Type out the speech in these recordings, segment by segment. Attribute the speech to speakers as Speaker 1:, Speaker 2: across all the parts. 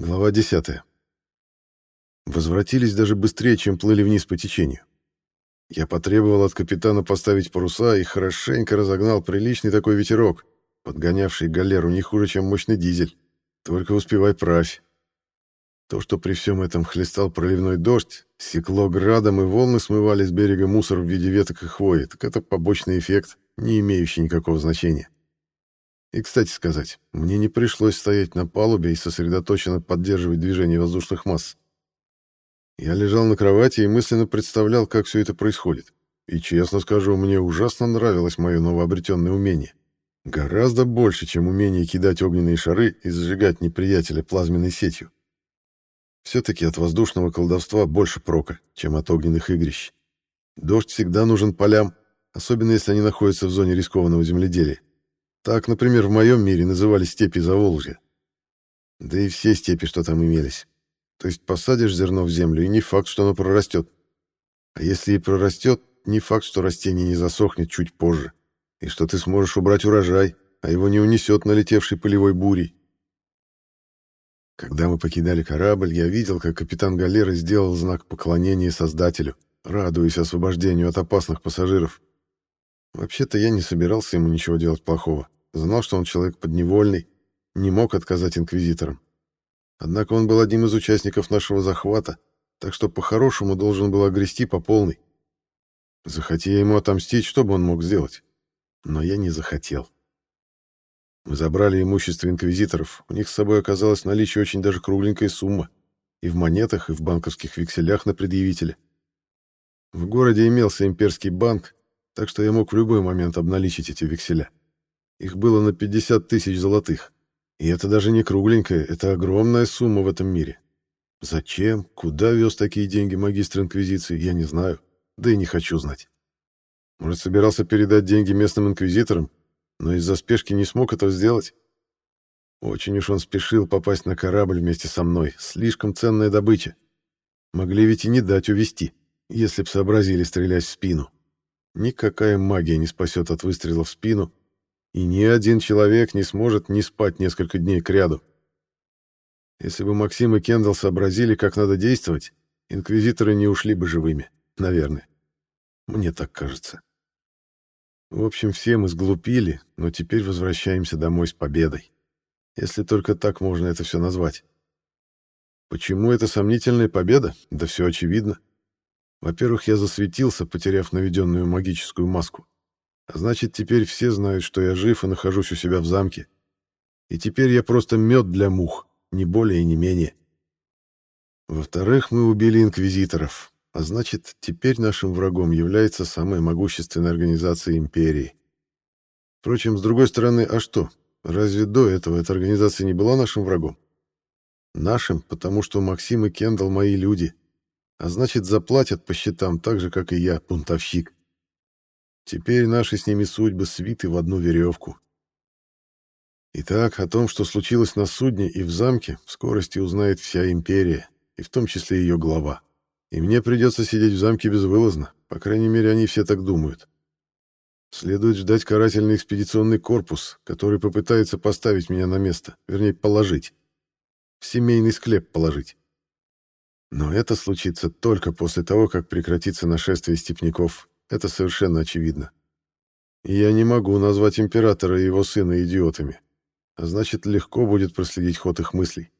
Speaker 1: Глава 10. Возвратились даже быстрее, чем плыли вниз по течению. Я потребовал от капитана поставить паруса и хорошенько разогнал приличный такой ветерок, подгонявший галеру не хуже, чем мощный дизель. Только успевай правь. То, что при всем этом хлестал проливной дождь, секло градом и волны смывали с берега мусор в виде веток и хвои, так это побочный эффект, не имеющий никакого значения. И, кстати сказать, мне не пришлось стоять на палубе и сосредоточенно поддерживать движение воздушных масс. Я лежал на кровати и мысленно представлял, как все это происходит. И, честно скажу, мне ужасно нравилось мое новообретенное умение. Гораздо больше, чем умение кидать огненные шары и зажигать неприятеля плазменной сетью. Все-таки от воздушного колдовства больше прока, чем от огненных игрищ. Дождь всегда нужен полям, особенно если они находятся в зоне рискованного земледелия. Так, например, в моем мире называли степи Заволжья. Да и все степи, что там имелись. То есть посадишь зерно в землю, и не факт, что оно прорастет. А если и прорастет, не факт, что растение не засохнет чуть позже, и что ты сможешь убрать урожай, а его не унесет налетевшей полевой бурей. Когда мы покидали корабль, я видел, как капитан галеры сделал знак поклонения Создателю, радуясь освобождению от опасных пассажиров. Вообще-то я не собирался ему ничего делать плохого. Знал, что он человек подневольный, не мог отказать инквизиторам. Однако он был одним из участников нашего захвата, так что по-хорошему должен был огрести по полной. Захоти я ему отомстить, что бы он мог сделать? Но я не захотел. Мы забрали имущество инквизиторов. У них с собой оказалась в наличии очень даже кругленькая сумма. И в монетах, и в банковских векселях на предъявителя. В городе имелся имперский банк, так что я мог в любой момент обналичить эти векселя. Их было на 50 тысяч золотых. И это даже не кругленькая, это огромная сумма в этом мире. Зачем, куда вез такие деньги магистр Инквизиции, я не знаю, да и не хочу знать. Может, собирался передать деньги местным инквизиторам, но из-за спешки не смог этого сделать. Очень уж он спешил попасть на корабль вместе со мной. Слишком ценная добыча. Могли ведь и не дать увести, если б сообразили стрелять в спину. Никакая магия не спасет от выстрела в спину, и ни один человек не сможет не спать несколько дней кряду. Если бы Максим и Кендалл сообразили, как надо действовать, инквизиторы не ушли бы живыми, наверное. Мне так кажется. В общем, все мы сглупили, но теперь возвращаемся домой с победой. Если только так можно это все назвать. Почему это сомнительная победа? Да все очевидно. Во-первых, я засветился, потеряв наведенную магическую маску. А значит, теперь все знают, что я жив и нахожусь у себя в замке. И теперь я просто мед для мух, не более и не менее. Во-вторых, мы убили инквизиторов. А значит, теперь нашим врагом является самая могущественная организация империи. Впрочем, с другой стороны, а что? Разве до этого эта организация не была нашим врагом? Нашим, потому что Максим и Кендалл мои люди. А значит, заплатят по счетам так же, как и я, бунтовщик. Теперь наши с ними судьбы свиты в одну веревку. Итак, о том, что случилось на судне и в замке, в скорости узнает вся империя, и в том числе ее глава. И мне придется сидеть в замке безвылазно. По крайней мере, они все так думают. Следует ждать карательный экспедиционный корпус, который попытается поставить меня на место, вернее, положить. В семейный склеп положить. Но это случится только после того, как прекратится нашествие степняков. Это совершенно очевидно. Я не могу назвать императора и его сына идиотами. А значит, легко будет проследить ход их мыслей.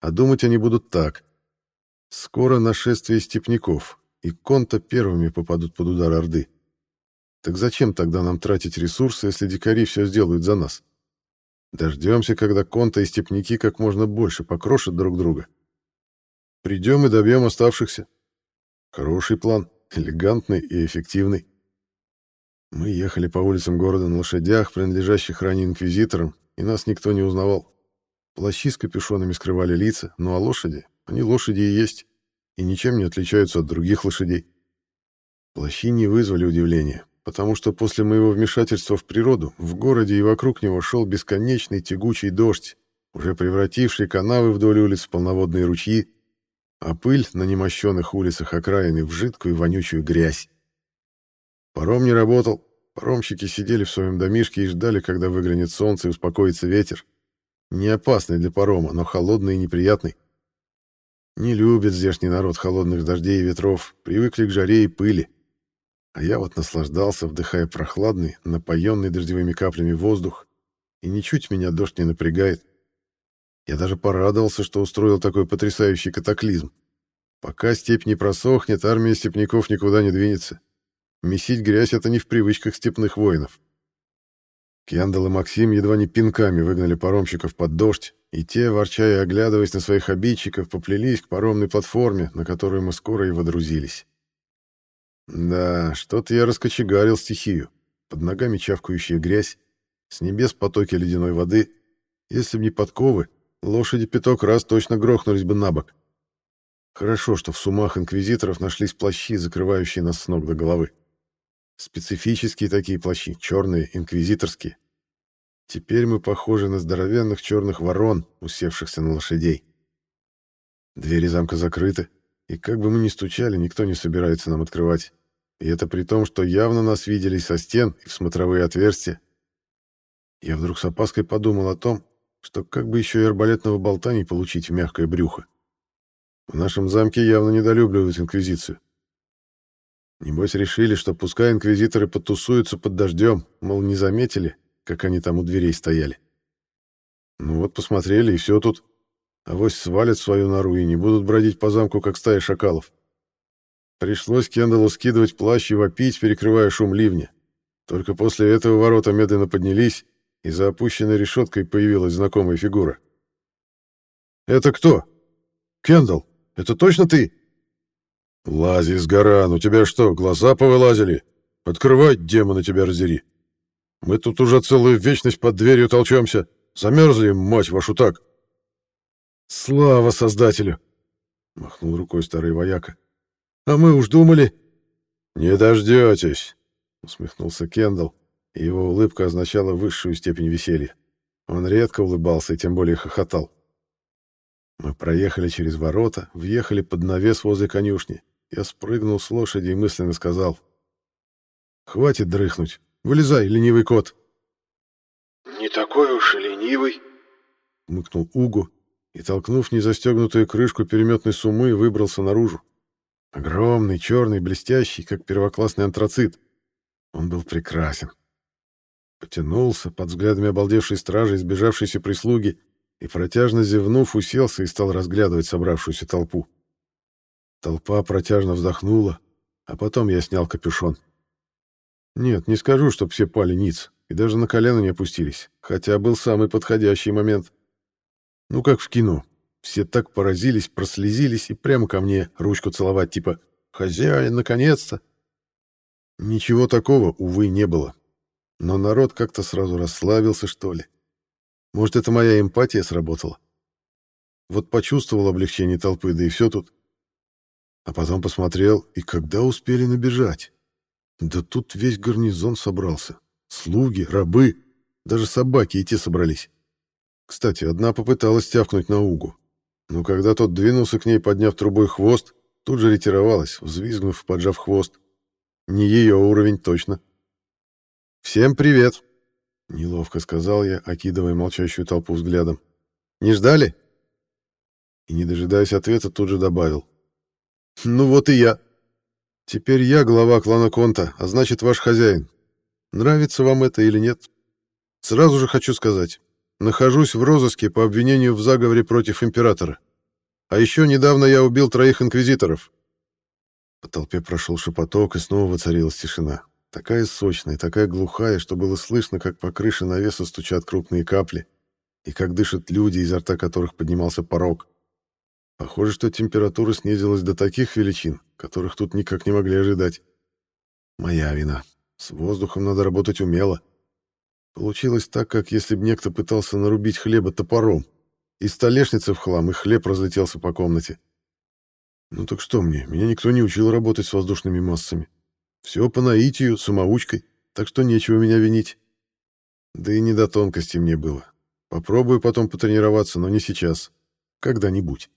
Speaker 1: А думать они будут так. Скоро нашествие степняков, и конта первыми попадут под удар Орды. Так зачем тогда нам тратить ресурсы, если дикари все сделают за нас? Дождемся, когда конта и степняки как можно больше покрошат друг друга. Придем и добьем оставшихся. Хороший план, элегантный и эффективный. Мы ехали по улицам города на лошадях, принадлежащих ранее инквизиторам, и нас никто не узнавал. Плащи с капюшонами скрывали лица, ну а лошади они лошади и есть, и ничем не отличаются от других лошадей. Плащи не вызвали удивления, потому что после моего вмешательства в природу в городе и вокруг него шел бесконечный тягучий дождь, уже превративший канавы вдоль улиц в полноводные ручьи, а пыль на немощенных улицах окраины в жидкую вонючую грязь. Паром не работал, паромщики сидели в своем домишке и ждали, когда выглянет солнце и успокоится ветер. Не опасный для парома, но холодный и неприятный. Не любит здешний народ холодных дождей и ветров, привыкли к жаре и пыли. А я вот наслаждался, вдыхая прохладный, напоенный дождевыми каплями воздух, и ничуть меня дождь не напрягает. Я даже порадовался, что устроил такой потрясающий катаклизм. Пока степь не просохнет, армия степняков никуда не двинется. Месить грязь — это не в привычках степных воинов. Кендалл и Максим едва не пинками выгнали паромщиков под дождь, и те, ворча и оглядываясь на своих обидчиков, поплелись к паромной платформе, на которую мы скоро и водрузились. Да, что-то я раскочегарил стихию. Под ногами чавкающая грязь, с небес потоки ледяной воды. Если б не подковы, лошади пяток раз точно грохнулись бы на бок. Хорошо, что в сумах инквизиторов нашлись плащи, закрывающие нас с ног до головы. Специфические такие плащи, черные, инквизиторские. Теперь мы похожи на здоровенных черных ворон, усевшихся на лошадей. Двери замка закрыты, и как бы мы ни стучали, никто не собирается нам открывать. И это при том, что явно нас видели со стен и в смотровые отверстия. Я вдруг с опаской подумал о том, что как бы еще и арбалетного болта не получить в мягкое брюхо. В нашем замке явно недолюбливают инквизицию. Небось решили, что пускай инквизиторы потусуются под дождем, мол, не заметили, как они там у дверей стояли. Ну вот посмотрели, и все тут. Авось свалят свою нору и не будут бродить по замку, как стая шакалов. Пришлось Кендаллу скидывать плащ и вопить, перекрывая шум ливня. Только после этого ворота медленно поднялись, и за опущенной решеткой появилась знакомая фигура. «Это кто? Кендалл, это точно ты?» «Лази с горан, у тебя что, глаза повылазили? Открывай, демона тебя раздери. Мы тут уже целую вечность под дверью толчемся. Замерзли, мать вашу, так!» «Слава Создателю!» — махнул рукой старый вояка. А мы уж думали...» «Не дождетесь», — усмехнулся Кендалл, и его улыбка означала высшую степень веселья. Он редко улыбался и тем более хохотал. Мы проехали через ворота, въехали под навес возле конюшни. Я спрыгнул с лошади и мысленно сказал. «Хватит дрыхнуть. Вылезай, ленивый кот».
Speaker 2: «Не такой уж и ленивый», —
Speaker 1: мыкнул Угу и, толкнув незастегнутую крышку переметной суммы, выбрался наружу. Огромный, черный, блестящий, как первоклассный антрацит. Он был прекрасен. Потянулся под взглядами обалдевшей стражи, избежавшейся прислуги, и, протяжно зевнув, уселся и стал разглядывать собравшуюся толпу. Толпа протяжно вздохнула, а потом я снял капюшон. Нет, не скажу, что все пали ниц, и даже на колено не опустились, хотя был самый подходящий момент. Ну, как в кино. Все так поразились, прослезились и прямо ко мне ручку целовать, типа «Хозяин, наконец-то!». Ничего такого, увы, не было. Но народ как-то сразу расслабился, что ли. Может, это моя эмпатия сработала? Вот почувствовал облегчение толпы, да и все тут. А потом посмотрел, и когда успели набежать? Да тут весь гарнизон собрался. Слуги, рабы, даже собаки и те собрались. Кстати, одна попыталась тявкнуть на угу. Но когда тот двинулся к ней, подняв трубой хвост, тут же ретировалась, взвизгнув, поджав хвост. Не ее уровень точно. «Всем привет!» — неловко сказал я, окидывая молчащую толпу взглядом. «Не ждали?» И, не дожидаясь ответа, тут же добавил. «Ну вот и я. Теперь я глава клана Конта, а значит, ваш хозяин. Нравится вам это или нет? Сразу же хочу сказать, Нахожусь в розыске по обвинению в заговоре против императора. А еще недавно я убил троих инквизиторов. По толпе прошел шепоток, и снова воцарилась тишина. Такая сочная, такая глухая, что было слышно, как по крыше навеса стучат крупные капли, и как дышат люди, изо рта которых поднимался порог. Похоже, что температура снизилась до таких величин, которых тут никак не могли ожидать. Моя вина. С воздухом надо работать умело. Получилось так, как если бы некто пытался нарубить хлеба топором. И столешница в хлам, и хлеб разлетелся по комнате. Ну так что мне, меня никто не учил работать с воздушными массами. Все по наитию, самоучкой, так что нечего меня винить. Да и не до тонкости мне было. Попробую потом потренироваться, но не сейчас. Когда-нибудь.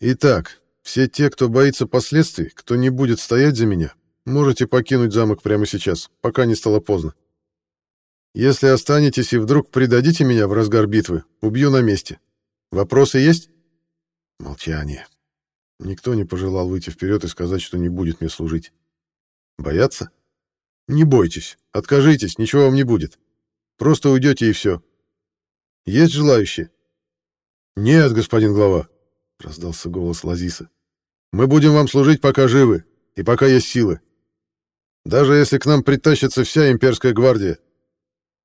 Speaker 1: Итак, все те, кто боится последствий, кто не будет стоять за меня, можете покинуть замок прямо сейчас, пока не стало поздно. Если останетесь и вдруг предадите меня в разгар битвы, убью на месте. Вопросы есть? Молчание. Никто не пожелал выйти вперед и сказать, что не будет мне служить. Бояться? Не бойтесь, откажитесь, ничего вам не будет. Просто уйдете и все. Есть желающие? Нет, господин глава, раздался голос Лазиса. Мы будем вам служить, пока живы и пока есть силы. Даже если к нам притащится вся имперская гвардия,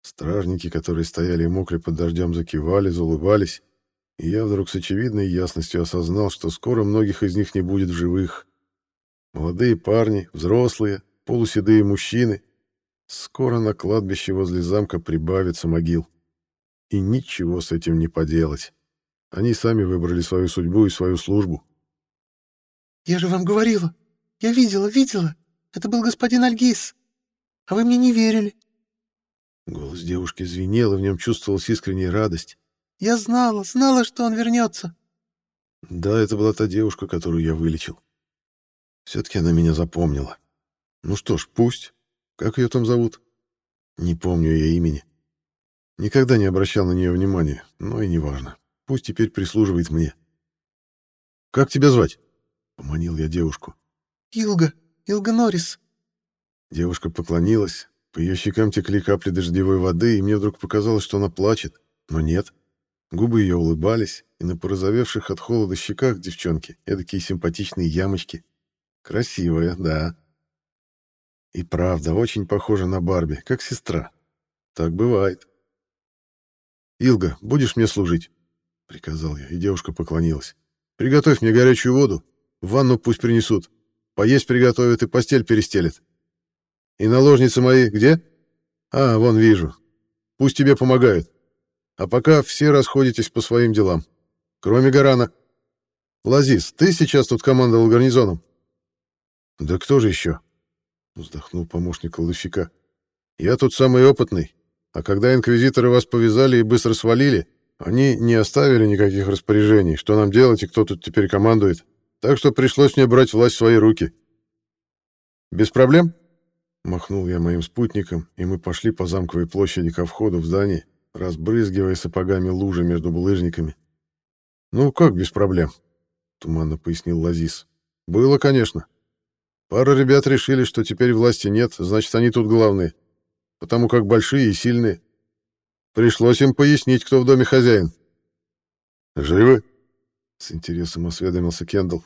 Speaker 1: Стражники, которые стояли и мокли под дождем, закивали, заулыбались, и я вдруг с очевидной ясностью осознал, что скоро многих из них не будет в живых. Молодые парни, взрослые, полуседые мужчины. Скоро на кладбище возле замка прибавится могил. И ничего с этим не поделать. Они сами выбрали свою судьбу и свою службу.
Speaker 3: «Я же вам говорила! Я видела, видела! Это был господин Альгис! А вы мне не верили!»
Speaker 1: Голос девушки звенел, и в нем чувствовалась искренняя радость.
Speaker 3: «Я знала, знала, что он вернется!»
Speaker 1: Да, это была та девушка, которую я вылечил. Все-таки она меня запомнила. Ну что ж, пусть. Как ее там зовут? Не помню ее имени. Никогда не обращал на нее внимания, но и неважно. Пусть теперь прислуживает мне. «Как тебя звать?» — поманил я девушку.
Speaker 3: «Илга, Илга Норрис».
Speaker 1: Девушка поклонилась, по ее щекам текли капли дождевой воды, и мне вдруг показалось, что она плачет. Но нет. Губы ее улыбались, и на порозовевших от холода щеках девчонки эдакие симпатичные ямочки. Красивая, да. И правда, очень похожа на Барби, как сестра. Так бывает. «Илга, будешь мне служить?» — приказал я, и девушка поклонилась. «Приготовь мне горячую воду, ванну пусть принесут, поесть приготовят и постель перестелят. И наложницы мои где? А, вон вижу. Пусть тебе помогают. А пока все расходитесь по своим делам. Кроме Гарана. Лазис, ты сейчас тут командовал гарнизоном? Да кто же еще? Вздохнул помощник Лысика. Я тут самый опытный. А когда инквизиторы вас повязали и быстро свалили, они не оставили никаких распоряжений, что нам делать и кто тут теперь командует. Так что пришлось мне брать власть в свои руки. Без проблем? Махнул я моим спутником, и мы пошли по замковой площади ко входу в здание, разбрызгивая сапогами лужи между булыжниками. «Ну, как без проблем?» — туманно пояснил Лазис. «Было, конечно. Пара ребят решили, что теперь власти нет, значит, они тут главные, потому как большие и сильные. Пришлось им пояснить, кто в доме хозяин». «Живы?» — с интересом осведомился Кендалл.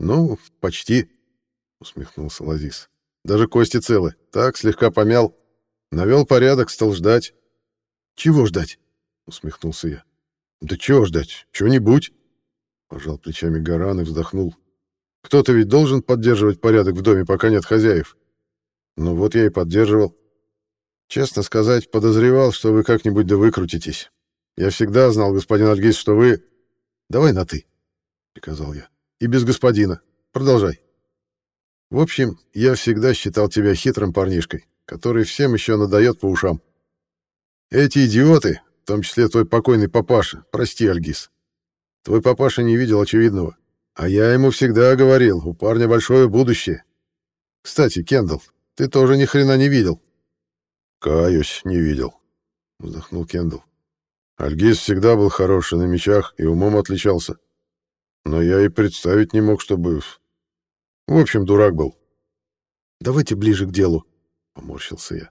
Speaker 1: «Ну, почти», — усмехнулся Лазис. Даже кости целы. Так, слегка помял. Навел порядок, стал ждать. «Чего ждать?» — усмехнулся я. «Да чего ждать? Чего-нибудь?» Пожал плечами Гаран и вздохнул. «Кто-то ведь должен поддерживать порядок в доме, пока нет хозяев. Ну вот я и поддерживал. Честно сказать, подозревал, что вы как-нибудь да выкрутитесь. Я всегда знал, господин Альгиз, что вы... Давай на «ты», — приказал я. «И без господина. Продолжай». В общем, я всегда считал тебя хитрым парнишкой, который всем еще надает по ушам. Эти идиоты, в том числе твой покойный папаша, прости, Альгиз. Твой папаша не видел очевидного. А я ему всегда говорил, у парня большое будущее. Кстати, Кендалл, ты тоже ни хрена не видел. Каюсь, не видел, вздохнул Кендалл. Альгиз всегда был хороший на мечах и умом отличался. Но я и представить не мог, чтобы в общем, дурак был. Давайте ближе к делу, поморщился я.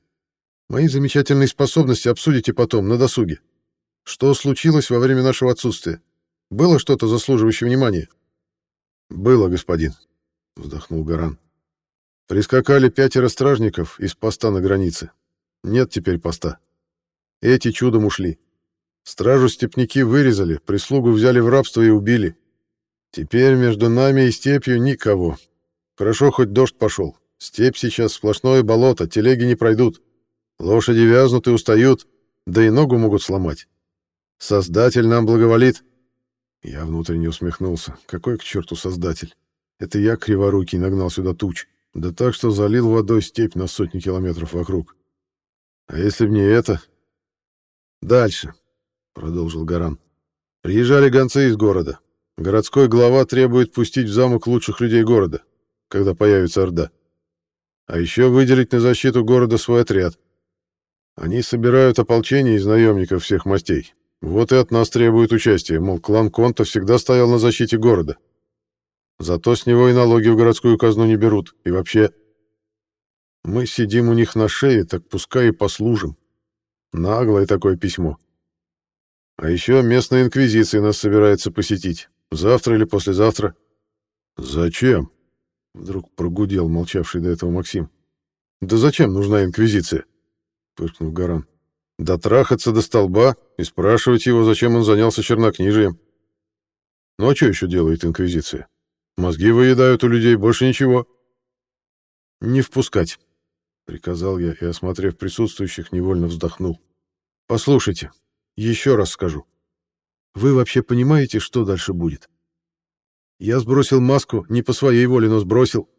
Speaker 1: Мои замечательные способности обсудите потом, на досуге. Что случилось во время нашего отсутствия? Было что-то заслуживающее внимания? Было, господин, вздохнул Гаран. Прискакали пятеро стражников из поста на границе. Нет теперь поста. Эти чудом ушли. Стражу степняки вырезали, прислугу взяли в рабство и убили. Теперь между нами и степью никого, Хорошо, хоть дождь пошел. Степь сейчас сплошное болото, телеги не пройдут. Лошади вязнут и устают, да и ногу могут сломать. Создатель нам благоволит. Я внутренне усмехнулся. Какой к черту создатель? Это я криворукий нагнал сюда туч. Да так, что залил водой степь на сотни километров вокруг. А если б не это... Дальше, — продолжил Гаран. Приезжали гонцы из города. Городской глава требует пустить в замок лучших людей города когда появится Орда. А еще выделить на защиту города свой отряд. Они собирают ополчение из наемников всех мастей. Вот и от нас требуют участия, мол, клан Конта всегда стоял на защите города. Зато с него и налоги в городскую казну не берут. И вообще, мы сидим у них на шее, так пускай и послужим. Наглое такое письмо. А еще местная инквизиция нас собирается посетить. Завтра или послезавтра. Зачем? Вдруг прогудел молчавший до этого Максим. Да зачем нужна инквизиция? Пыркнул Гаран. Дотрахаться до столба и спрашивать его, зачем он занялся чернокнижием. Ну а что еще делает инквизиция? Мозги выедают у людей, больше ничего. Не впускать, приказал я и, осмотрев присутствующих, невольно вздохнул. Послушайте, еще раз скажу. Вы вообще понимаете, что дальше будет? Я сбросил маску не по своей воле, но сбросил.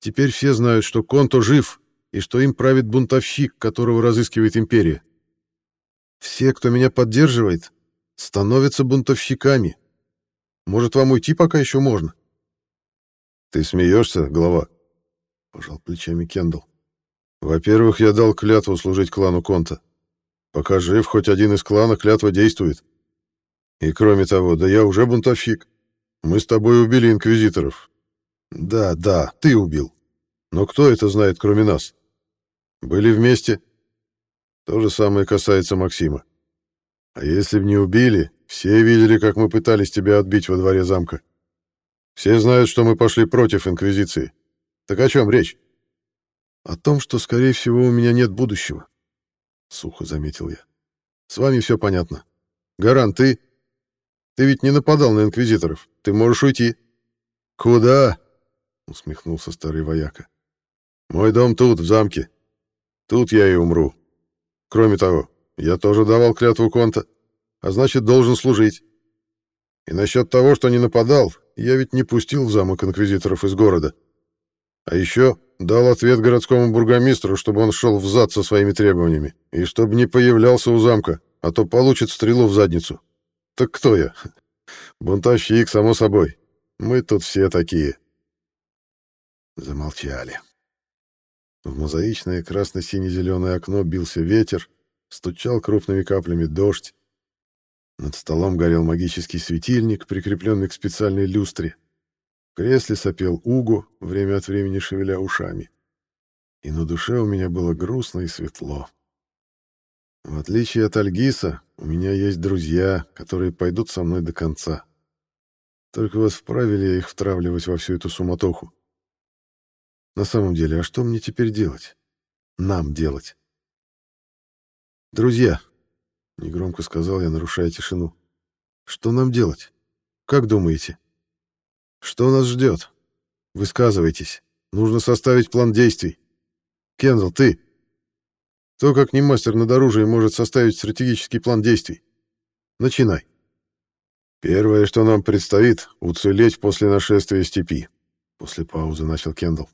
Speaker 1: Теперь все знают, что Конто жив и что им правит бунтовщик, которого разыскивает империя. Все, кто меня поддерживает, становятся бунтовщиками. Может, вам уйти пока еще можно? Ты смеешься, глава? Пожал плечами Кендалл. Во-первых, я дал клятву служить клану Конта. Пока жив хоть один из клана, клятва действует. И кроме того, да я уже бунтовщик. Мы с тобой убили инквизиторов. Да, да, ты убил. Но кто это знает, кроме нас? Были вместе? То же самое касается Максима. А если б не убили, все видели, как мы пытались тебя отбить во дворе замка. Все знают, что мы пошли против инквизиции. Так о чем речь? О том, что, скорее всего, у меня нет будущего. — сухо заметил я. «С вами все понятно. Гаран, ты... Ты ведь не нападал на инквизиторов. Ты можешь уйти». «Куда?» — усмехнулся старый вояка. «Мой дом тут, в замке. Тут я и умру. Кроме того, я тоже давал клятву Конта, а значит, должен служить. И насчет того, что не нападал, я ведь не пустил в замок инквизиторов из города. А еще дал ответ городскому бургомистру, чтобы он шел взад со своими требованиями, и чтобы не появлялся у замка, а то получит стрелу в задницу. Так кто я? Бунтовщик, само собой. Мы тут все такие. Замолчали. В мозаичное красно-сине-зеленое окно бился ветер, стучал крупными каплями дождь. Над столом горел магический светильник, прикрепленный к специальной люстре. В кресле сопел Угу, время от времени шевеля ушами. И на душе у меня было грустно и светло. В отличие от Альгиса, у меня есть друзья, которые пойдут со мной до конца. Только вот вправе ли я их втравливать во всю эту суматоху? На самом деле, а что мне теперь делать? Нам делать. «Друзья», — негромко сказал я, нарушая тишину, — «что нам делать? Как думаете?» Что нас ждет? Высказывайтесь. Нужно составить план действий. Кензел, ты. Кто, как не мастер над оружием, может составить стратегический план действий? Начинай. Первое, что нам предстоит, уцелеть после нашествия степи. После паузы начал Кендалл.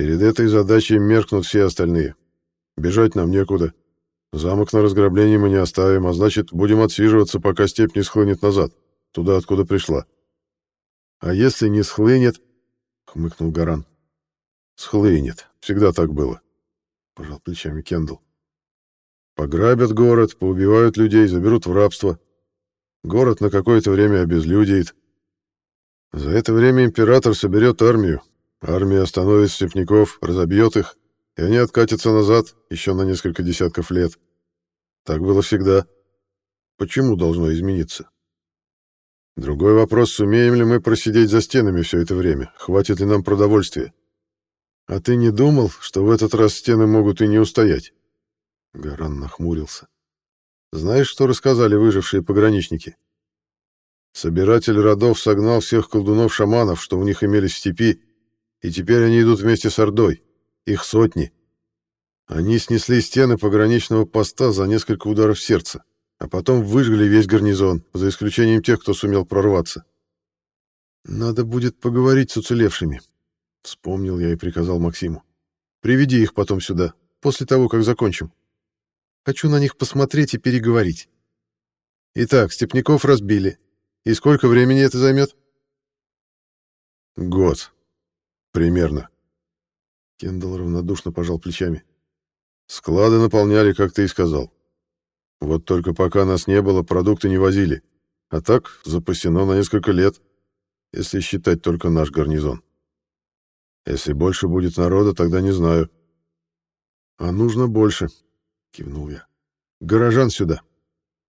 Speaker 1: Перед этой задачей меркнут все остальные. Бежать нам некуда. Замок на разграбление мы не оставим, а значит, будем отсиживаться, пока степь не схлынет назад, туда, откуда пришла. А если не схлынет? хмыкнул Гаран. Схлынет. Всегда так было. Пожал плечами Кендалл. Пограбят город, поубивают людей, заберут в рабство. Город на какое-то время обезлюдеет. За это время император соберет армию. Армия остановит степняков, разобьет их, и они откатятся назад еще на несколько десятков лет. Так было всегда. Почему должно измениться? Другой вопрос, сумеем ли мы просидеть за стенами все это время, хватит ли нам продовольствия. А ты не думал, что в этот раз стены могут и не устоять? Гаран нахмурился. Знаешь, что рассказали выжившие пограничники? Собиратель родов согнал всех колдунов-шаманов, что у них имелись в степи, и теперь они идут вместе с Ордой. Их сотни. Они снесли стены пограничного поста за несколько ударов сердца а потом выжгли весь гарнизон, за исключением тех, кто сумел прорваться. «Надо будет поговорить с уцелевшими», — вспомнил я и приказал Максиму. «Приведи их потом сюда, после того, как закончим. Хочу на них посмотреть и переговорить. Итак, степняков разбили. И сколько времени это займет?» «Год. Примерно». Кендалл равнодушно пожал плечами. Склады наполняли, как ты и сказал. Вот только пока нас не было, продукты не возили. А так запасено на несколько лет, если считать только наш гарнизон. Если больше будет народа, тогда не знаю. А нужно больше, кивнул я. Горожан сюда.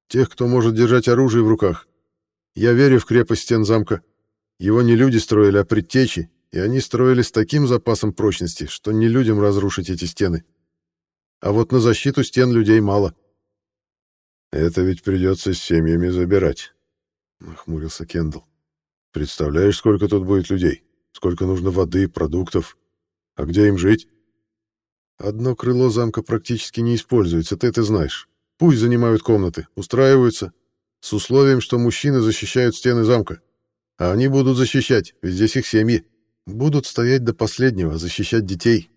Speaker 1: Тех, кто может держать оружие в руках. Я верю в крепость стен замка. Его не люди строили, а предтечи, и они строили с таким запасом прочности, что не людям разрушить эти стены. А вот на защиту стен людей мало. Это ведь придется с семьями забирать, нахмурился Кендалл. Представляешь, сколько тут будет людей? Сколько нужно воды, продуктов? А где им жить? Одно крыло замка практически не используется, ты это знаешь. Пусть занимают комнаты, устраиваются, с условием, что мужчины защищают стены замка. А они будут защищать, ведь здесь их семьи. Будут стоять до последнего, защищать детей.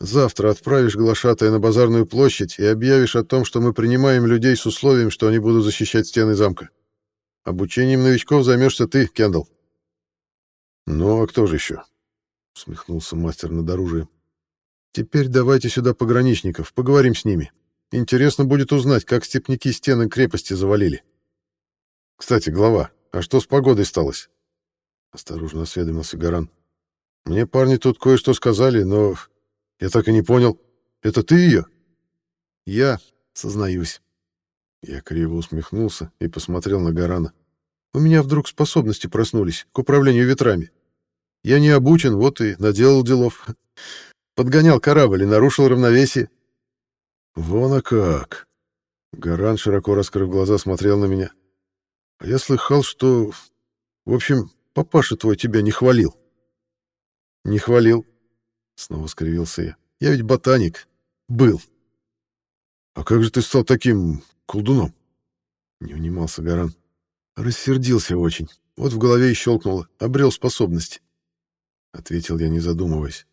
Speaker 1: Завтра отправишь глашатая на базарную площадь и объявишь о том, что мы принимаем людей с условием, что они будут защищать стены замка. Обучением новичков займешься ты, Кендалл. Ну, а кто же еще? Усмехнулся мастер над оружием. Теперь давайте сюда пограничников, поговорим с ними. Интересно будет узнать, как степняки стены крепости завалили. Кстати, глава, а что с погодой сталось? Осторожно осведомился Гаран. Мне парни тут кое-что сказали, но я так и не понял. Это ты ее? Я, сознаюсь. Я криво усмехнулся и посмотрел на Гарана. У меня вдруг способности проснулись к управлению ветрами. Я не обучен, вот и наделал делов. Подгонял корабль и нарушил равновесие. Вон а как. Гаран, широко раскрыв глаза, смотрел на меня. А я слыхал, что... В общем, Папаша твой тебя не хвалил. Не хвалил. Снова скривился я. Я ведь ботаник. Был. А как же ты стал таким колдуном? Не унимался Гаран. Рассердился очень. Вот в голове и щелкнуло. Обрел способности. Ответил я, не задумываясь.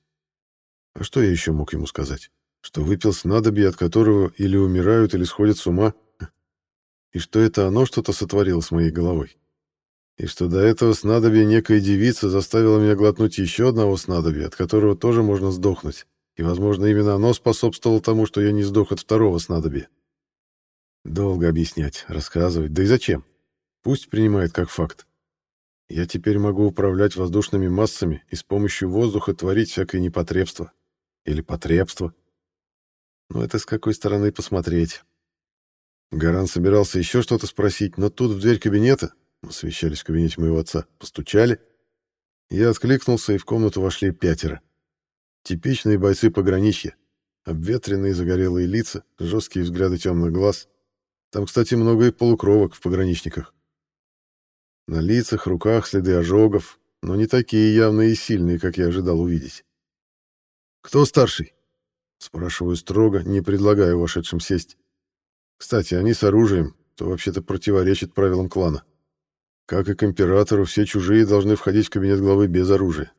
Speaker 1: А что я еще мог ему сказать? Что выпил снадобье, от которого или умирают, или сходят с ума? И что это оно что-то сотворило с моей головой? И что до этого снадобья некая девица заставила меня глотнуть еще одного снадобья, от которого тоже можно сдохнуть, и, возможно, именно оно способствовало тому, что я не сдох от второго снадобья. Долго объяснять, рассказывать, да и зачем? Пусть принимает как факт. Я теперь могу управлять воздушными массами и с помощью воздуха творить всякое непотребство. Или потребство. Но это с какой стороны посмотреть. Гаран собирался еще что-то спросить, но тут в дверь кабинета, мы совещались в кабинете моего отца. Постучали. Я откликнулся, и в комнату вошли пятеро. Типичные бойцы пограничья. Обветренные загорелые лица, жесткие взгляды темных глаз. Там, кстати, много и полукровок в пограничниках. На лицах, руках следы ожогов, но не такие явные и сильные, как я ожидал увидеть. «Кто старший?» Спрашиваю строго, не предлагаю вошедшим сесть. Кстати, они с оружием, то вообще-то противоречит правилам клана. Как и к императору, все чужие должны входить в кабинет главы без оружия.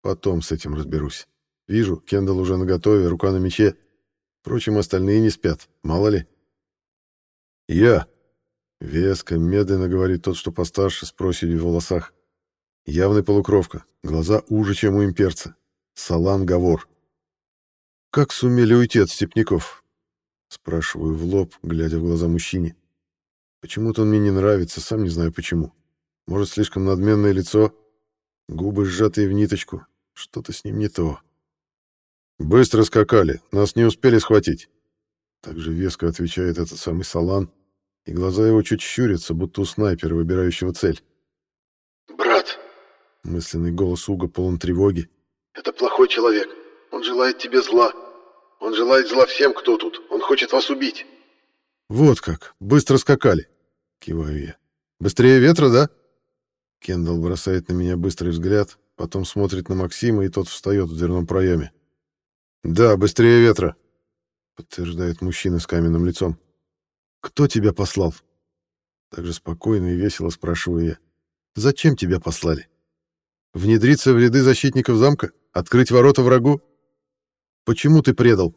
Speaker 1: Потом с этим разберусь. Вижу, Кендалл уже наготове, рука на мече. Впрочем, остальные не спят, мало ли. «Я!» — веско, медленно говорит тот, что постарше, с проседью в волосах. Явный полукровка, глаза уже, чем у имперца. Салан Гавор. «Как сумели уйти от степняков?» — спрашиваю в лоб, глядя в глаза мужчине. Почему-то он мне не нравится, сам не знаю почему. Может, слишком надменное лицо, губы сжатые в ниточку. Что-то с ним не то. «Быстро скакали, нас не успели схватить». Также веско отвечает этот самый Салан, и глаза его чуть щурятся, будто у снайпера, выбирающего цель.
Speaker 2: «Брат!»
Speaker 1: — мысленный голос Уга полон тревоги.
Speaker 2: «Это плохой человек. Он желает тебе зла. Он желает зла всем, кто тут. Он хочет вас убить».
Speaker 1: «Вот как! Быстро скакали!» — киваю я. «Быстрее ветра, да?» Кендалл бросает на меня быстрый взгляд, потом смотрит на Максима, и тот встает в дверном проеме. «Да, быстрее ветра», — подтверждает мужчина с каменным лицом. «Кто тебя послал?» Также спокойно и весело спрашиваю я. «Зачем тебя послали? Внедриться в ряды защитников замка? Открыть ворота врагу? Почему ты предал?»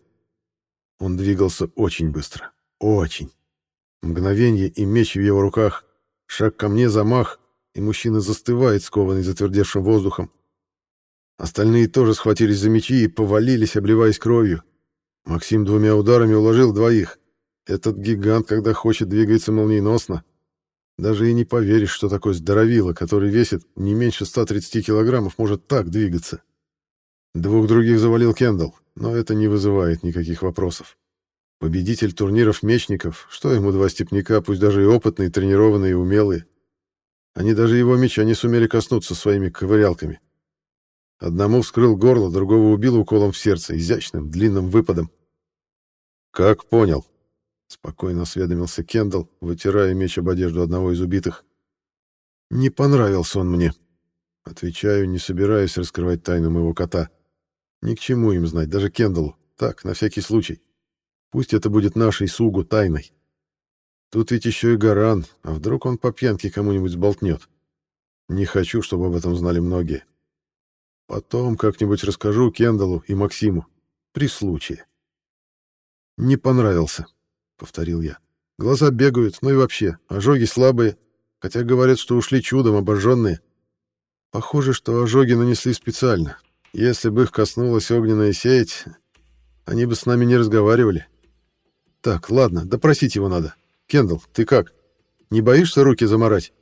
Speaker 1: Он двигался очень быстро. Очень. Мгновение и меч в его руках. Шаг ко мне, замах и мужчина застывает, скованный затвердевшим воздухом. Остальные тоже схватились за мечи и повалились, обливаясь кровью. Максим двумя ударами уложил двоих. Этот гигант, когда хочет, двигается молниеносно. Даже и не поверишь, что такой здоровило, который весит не меньше 130 килограммов, может так двигаться. Двух других завалил Кендалл, но это не вызывает никаких вопросов. Победитель турниров мечников, что ему два степняка, пусть даже и опытные, тренированные и умелые. Они даже его меча не сумели коснуться своими ковырялками. Одному вскрыл горло, другого убил уколом в сердце, изящным, длинным выпадом. «Как понял?» — спокойно осведомился Кендалл, вытирая меч об одежду одного из убитых. «Не понравился он мне», — отвечаю, не собираясь раскрывать тайну моего кота. Ни к чему им знать, даже Кендаллу. Так, на всякий случай. Пусть это будет нашей Сугу тайной. Тут ведь еще и Гаран, а вдруг он по пьянке кому-нибудь сболтнет. Не хочу, чтобы об этом знали многие. Потом как-нибудь расскажу Кендаллу и Максиму. При случае. «Не понравился», — повторил я. «Глаза бегают, ну и вообще, ожоги слабые, хотя говорят, что ушли чудом, обожженные. Похоже, что ожоги нанесли специально, если бы их коснулась огненная сеть, они бы с нами не разговаривали. Так, ладно, допросить его надо. Кендалл, ты как? Не боишься руки заморать?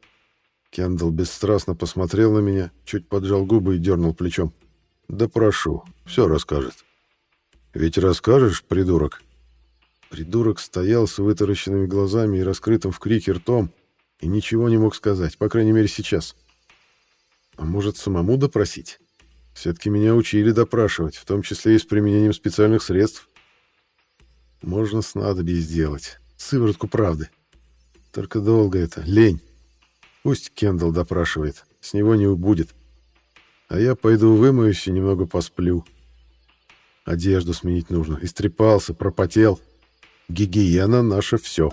Speaker 1: Кендалл бесстрастно посмотрел на меня, чуть поджал губы и дернул плечом. Допрошу, все расскажет. Ведь расскажешь, придурок? Придурок стоял с вытаращенными глазами и раскрытым в крике ртом и ничего не мог сказать, по крайней мере сейчас. А может, самому допросить? Все-таки меня учили допрашивать, в том числе и с применением специальных средств. Можно снадобье сделать, сыворотку правды. Только долго это, лень. Пусть Кендалл допрашивает, с него не убудет. А я пойду вымоюсь и немного посплю. Одежду сменить нужно. Истрепался, пропотел. Гигиена — наше все.